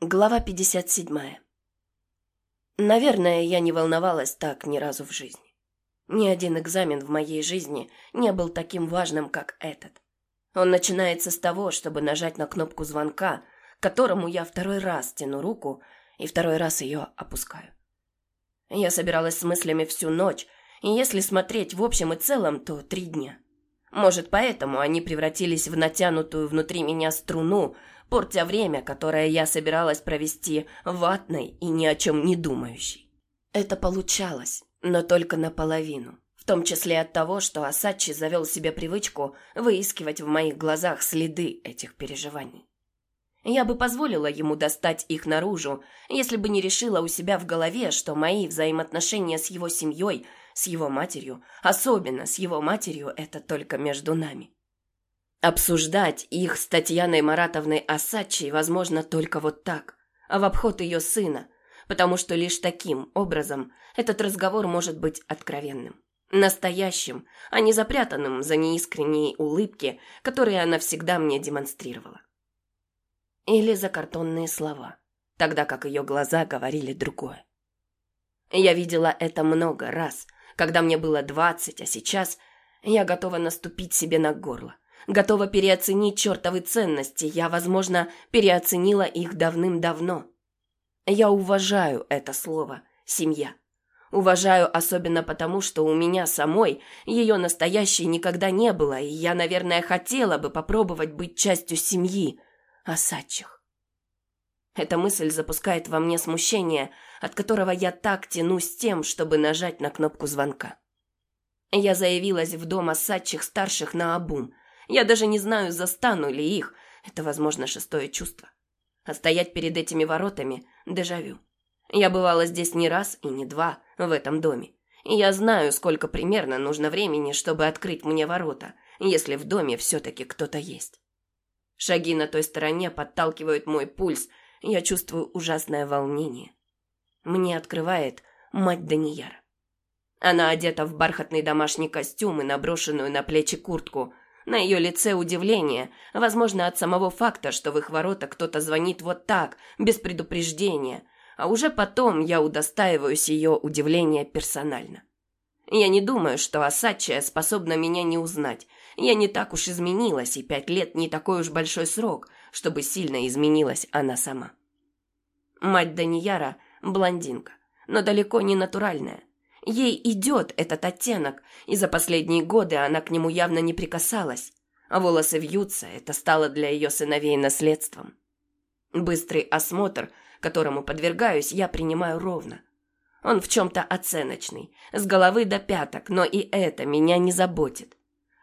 Глава 57. Наверное, я не волновалась так ни разу в жизни. Ни один экзамен в моей жизни не был таким важным, как этот. Он начинается с того, чтобы нажать на кнопку звонка, которому я второй раз тяну руку и второй раз ее опускаю. Я собиралась с мыслями всю ночь, и если смотреть в общем и целом, то три дня. Может, поэтому они превратились в натянутую внутри меня струну, портя время, которое я собиралась провести ватной и ни о чем не думающей. Это получалось, но только наполовину. В том числе от того, что Асачи завел себе привычку выискивать в моих глазах следы этих переживаний. Я бы позволила ему достать их наружу, если бы не решила у себя в голове, что мои взаимоотношения с его семьей, с его матерью, особенно с его матерью, это только между нами. Обсуждать их с Татьяной Маратовной Асачей возможно только вот так, а в обход ее сына, потому что лишь таким образом этот разговор может быть откровенным. Настоящим, а не запрятанным за неискренние улыбки, которые она всегда мне демонстрировала. Или за картонные слова, тогда как ее глаза говорили другое. Я видела это много раз, когда мне было двадцать, а сейчас я готова наступить себе на горло – готова переоценить чертовы ценности. Я, возможно, переоценила их давным-давно. Я уважаю это слово «семья». Уважаю особенно потому, что у меня самой ее настоящей никогда не было, и я, наверное, хотела бы попробовать быть частью семьи Осадчих. Эта мысль запускает во мне смущение, от которого я так тянусь тем, чтобы нажать на кнопку звонка. Я заявилась в дом Осадчих старших на обум, я даже не знаю, застану ли их. Это, возможно, шестое чувство. А стоять перед этими воротами – дежавю. Я бывала здесь не раз и не два в этом доме. И я знаю, сколько примерно нужно времени, чтобы открыть мне ворота, если в доме все-таки кто-то есть. Шаги на той стороне подталкивают мой пульс, я чувствую ужасное волнение. Мне открывает мать Данияра. Она одета в бархатный домашний костюм и наброшенную на плечи куртку – на ее лице удивление, возможно, от самого факта, что в их ворота кто-то звонит вот так, без предупреждения, а уже потом я удостаиваюсь ее удивления персонально. Я не думаю, что Асачия способна меня не узнать. Я не так уж изменилась, и пять лет не такой уж большой срок, чтобы сильно изменилась она сама. Мать Данияра – блондинка, но далеко не натуральная. Ей идет этот оттенок, и за последние годы она к нему явно не прикасалась. А волосы вьются, это стало для ее сыновей наследством. Быстрый осмотр, которому подвергаюсь, я принимаю ровно. Он в чем-то оценочный, с головы до пяток, но и это меня не заботит.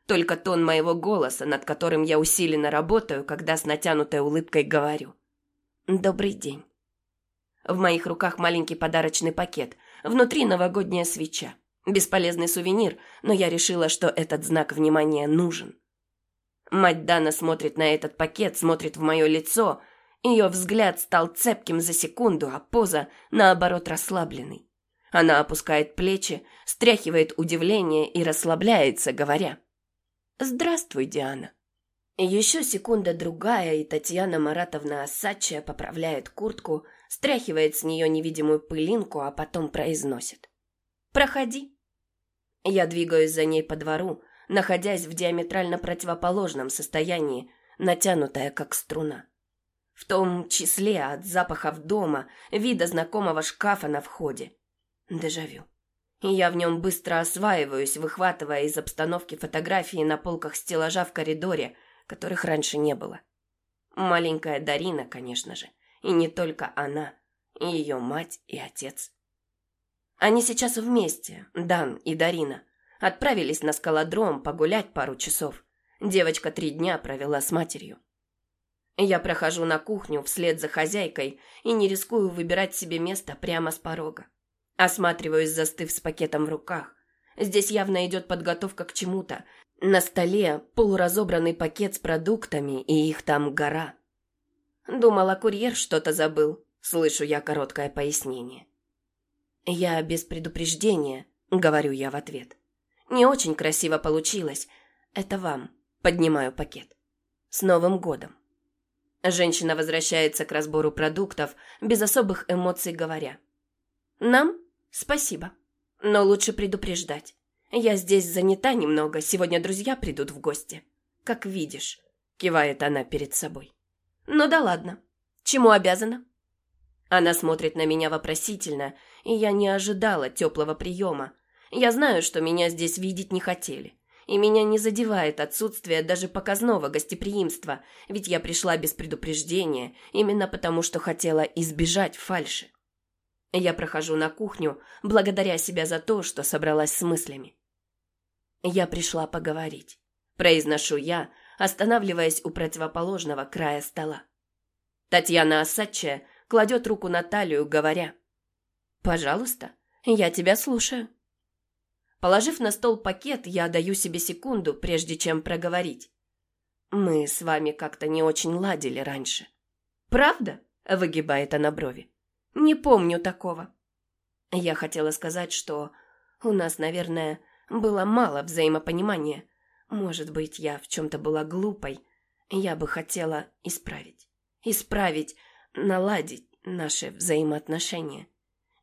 Только тон моего голоса, над которым я усиленно работаю, когда с натянутой улыбкой говорю. «Добрый день». В моих руках маленький подарочный пакет, Внутри новогодняя свеча. Бесполезный сувенир, но я решила, что этот знак внимания нужен. Мать Дана смотрит на этот пакет, смотрит в мое лицо. Ее взгляд стал цепким за секунду, а поза, наоборот, расслабленной. Она опускает плечи, стряхивает удивление и расслабляется, говоря «Здравствуй, Диана». Еще секунда-другая, и Татьяна Маратовна Осадчая поправляет куртку, стряхивает с нее невидимую пылинку, а потом произносит. «Проходи». Я двигаюсь за ней по двору, находясь в диаметрально противоположном состоянии, натянутая как струна. В том числе от запахов дома, вида знакомого шкафа на входе. Дежавю. И я в нем быстро осваиваюсь, выхватывая из обстановки фотографии на полках стеллажа в коридоре, которых раньше не было. Маленькая Дарина, конечно же. И не только она, и ее мать и отец. Они сейчас вместе, Дан и Дарина. Отправились на скалодром погулять пару часов. Девочка три дня провела с матерью. Я прохожу на кухню вслед за хозяйкой и не рискую выбирать себе место прямо с порога. Осматриваюсь, застыв с пакетом в руках. Здесь явно идет подготовка к чему-то. На столе полуразобранный пакет с продуктами, и их там гора. Думала, курьер что-то забыл. Слышу я короткое пояснение. Я без предупреждения, говорю я в ответ. Не очень красиво получилось. Это вам. Поднимаю пакет. С Новым годом. Женщина возвращается к разбору продуктов, без особых эмоций говоря. «Нам? Спасибо. Но лучше предупреждать. Я здесь занята немного, сегодня друзья придут в гости. Как видишь», — кивает она перед собой. «Ну да ладно. Чему обязана?» Она смотрит на меня вопросительно, и я не ожидала теплого приема. Я знаю, что меня здесь видеть не хотели. И меня не задевает отсутствие даже показного гостеприимства, ведь я пришла без предупреждения, именно потому что хотела избежать фальши. Я прохожу на кухню, благодаря себя за то, что собралась с мыслями. Я пришла поговорить. Произношу я, останавливаясь у противоположного края стола. Татьяна Осадчая кладет руку на талию, говоря «Пожалуйста, я тебя слушаю». Положив на стол пакет, я даю себе секунду, прежде чем проговорить. «Мы с вами как-то не очень ладили раньше». «Правда?» – выгибает она брови. «Не помню такого». Я хотела сказать, что у нас, наверное, было мало взаимопонимания. Может быть, я в чем-то была глупой. Я бы хотела исправить. Исправить, наладить наши взаимоотношения.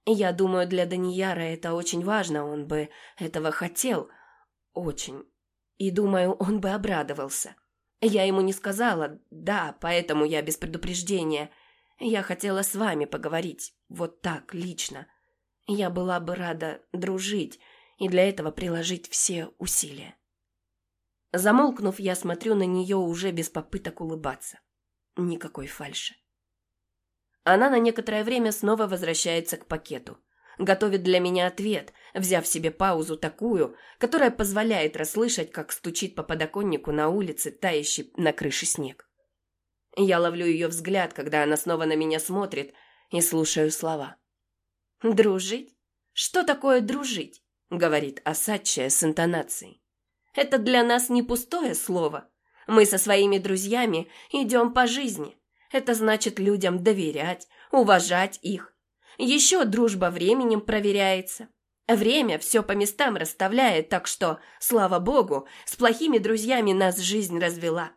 Я думаю, для Данияра это очень важно, он бы этого хотел. Очень. И думаю, он бы обрадовался. Я ему не сказала, да, поэтому я без предупреждения. Я хотела с вами поговорить, вот так, лично. Я была бы рада дружить и для этого приложить все усилия. Замолкнув, я смотрю на нее уже без попыток улыбаться. Никакой фальши. Она на некоторое время снова возвращается к пакету. Готовит для меня ответ, взяв себе паузу такую, которая позволяет расслышать, как стучит по подоконнику на улице тающий на крыше снег. Я ловлю ее взгляд, когда она снова на меня смотрит, и слушаю слова. «Дружить? Что такое дружить?» — говорит Осадчая с интонацией. «Это для нас не пустое слово. Мы со своими друзьями идем по жизни. Это значит людям доверять, уважать их. Еще дружба временем проверяется. Время все по местам расставляет, так что, слава богу, с плохими друзьями нас жизнь развела.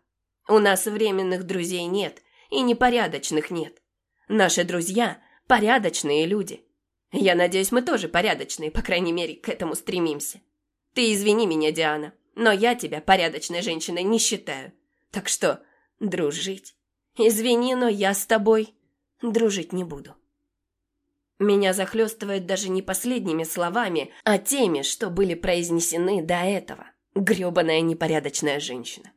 У нас временных друзей нет, и непорядочных нет. Наши друзья – порядочные люди. Я надеюсь, мы тоже порядочные, по крайней мере, к этому стремимся. Ты извини меня, Диана, но я тебя порядочной женщиной не считаю. Так что, дружить Извини, но я с тобой дружить не буду. Меня захлестывает даже не последними словами, а теми, что были произнесены до этого. Грёбаная непорядочная женщина.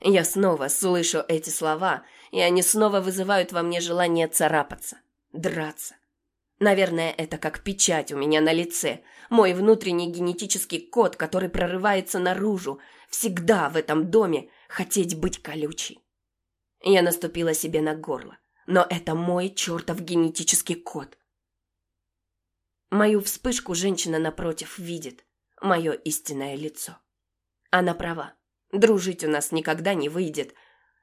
Я снова слышу эти слова, и они снова вызывают во мне желание царапаться, драться. Наверное, это как печать у меня на лице, мой внутренний генетический код, который прорывается наружу, всегда в этом доме хотеть быть колючей. Я наступила себе на горло. Но это мой чертов генетический код. Мою вспышку женщина напротив видит. Мое истинное лицо. Она права. Дружить у нас никогда не выйдет.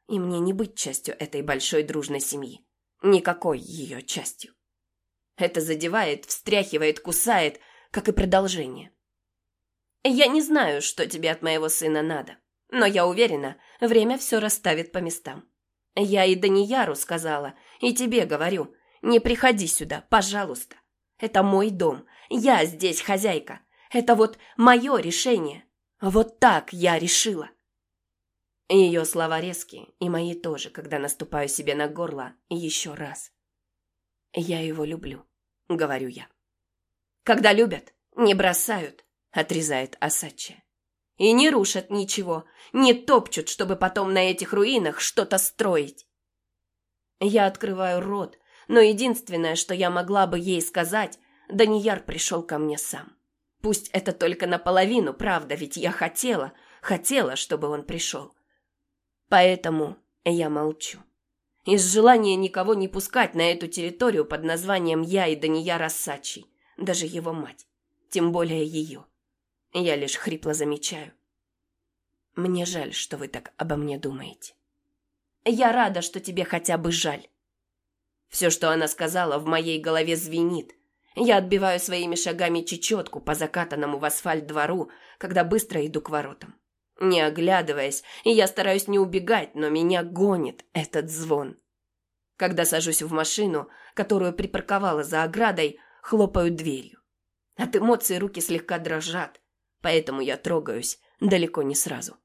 И мне не быть частью этой большой дружной семьи. Никакой ее частью. Это задевает, встряхивает, кусает, как и продолжение. Я не знаю, что тебе от моего сына надо, но я уверена, время все расставит по местам. Я и Данияру сказала, и тебе говорю, не приходи сюда, пожалуйста. Это мой дом, я здесь хозяйка. Это вот мое решение. Вот так я решила. Ее слова резкие, и мои тоже, когда наступаю себе на горло еще раз. Я его люблю, говорю я. Когда любят, не бросают, отрезает Асачи. И не рушат ничего, не топчут, чтобы потом на этих руинах что-то строить. Я открываю рот, но единственное, что я могла бы ей сказать, Данияр пришел ко мне сам. Пусть это только наполовину, правда, ведь я хотела, хотела, чтобы он пришел. Поэтому я молчу. Из желания никого не пускать на эту территорию под названием «Я» и Данияр Ассачий, даже его мать, тем более ее. Я лишь хрипло замечаю. Мне жаль, что вы так обо мне думаете. Я рада, что тебе хотя бы жаль. Все, что она сказала, в моей голове звенит. Я отбиваю своими шагами чечетку по закатанному в асфальт двору, когда быстро иду к воротам. Не оглядываясь, и я стараюсь не убегать, но меня гонит этот звон. Когда сажусь в машину, которую припарковала за оградой, хлопают дверью. От эмоций руки слегка дрожат, поэтому я трогаюсь далеко не сразу.